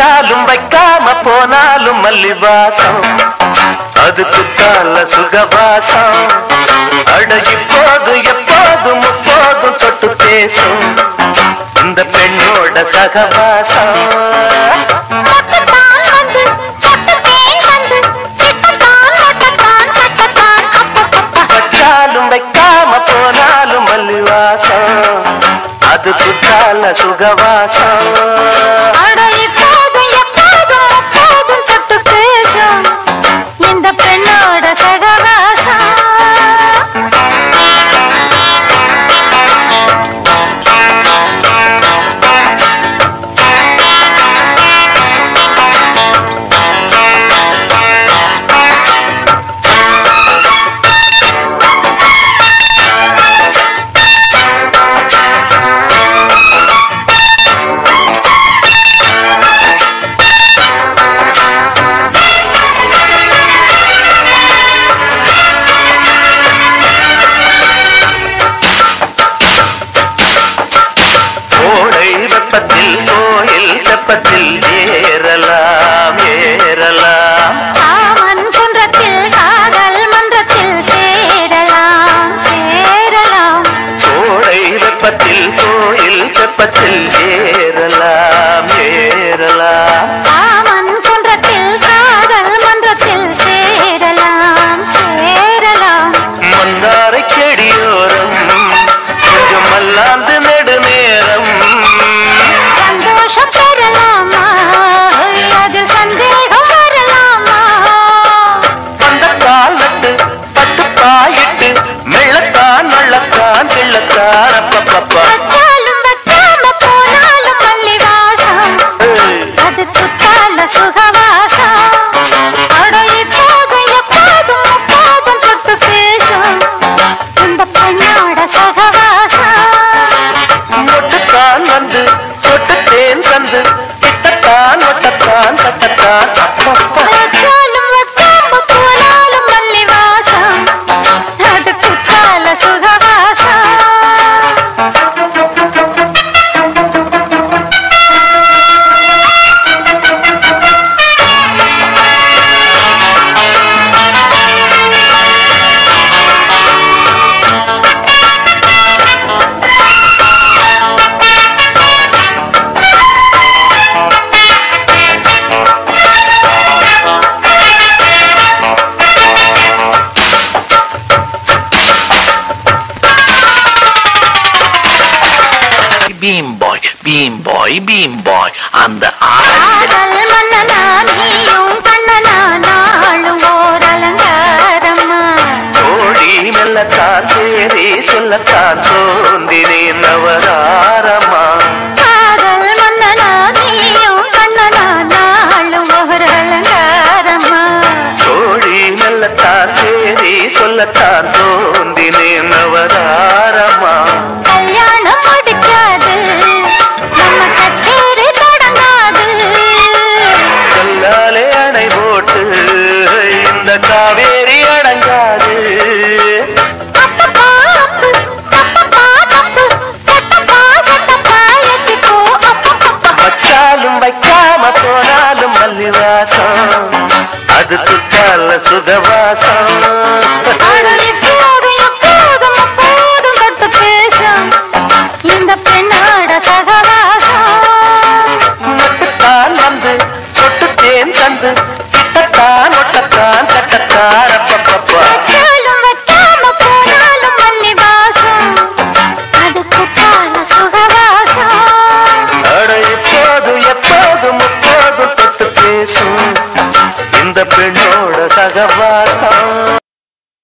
வச்சாலும் வைக்காம போனாலும் மல்லி வாசம் அதுக்கு தால சுகவாசம். அட இப்போது எப்போது முப்போதும் தொட்டு பேசும். இந்த பெண்ணோட சகவாசம். அது சுற்றால சுகவாசம். சார்ந்து நெடுநேரம் சந்தோஷம் பெறலாமா? அதில் சந்தேகம் வரலாமா? பந்தக்கால் நட்டு பத்து பாயிட்டு மெள்ளத்தான் வள்ளத்தான் கிள்ளத்தான் அப்பப்பப்பா. சுகா பீம்பாய் பீம்பாய் பீம்பாய் அந்த ஆடல் மன்னனா நீயும் கண்ணனா நாளும் ஓர் அலங்காரம்மா. தோழி மெல்லத்தான் தேரி சொல்லத்தான் சோந்தினே நவராரம்மா சொல்லத்தான் தோ సుగవాస Devasa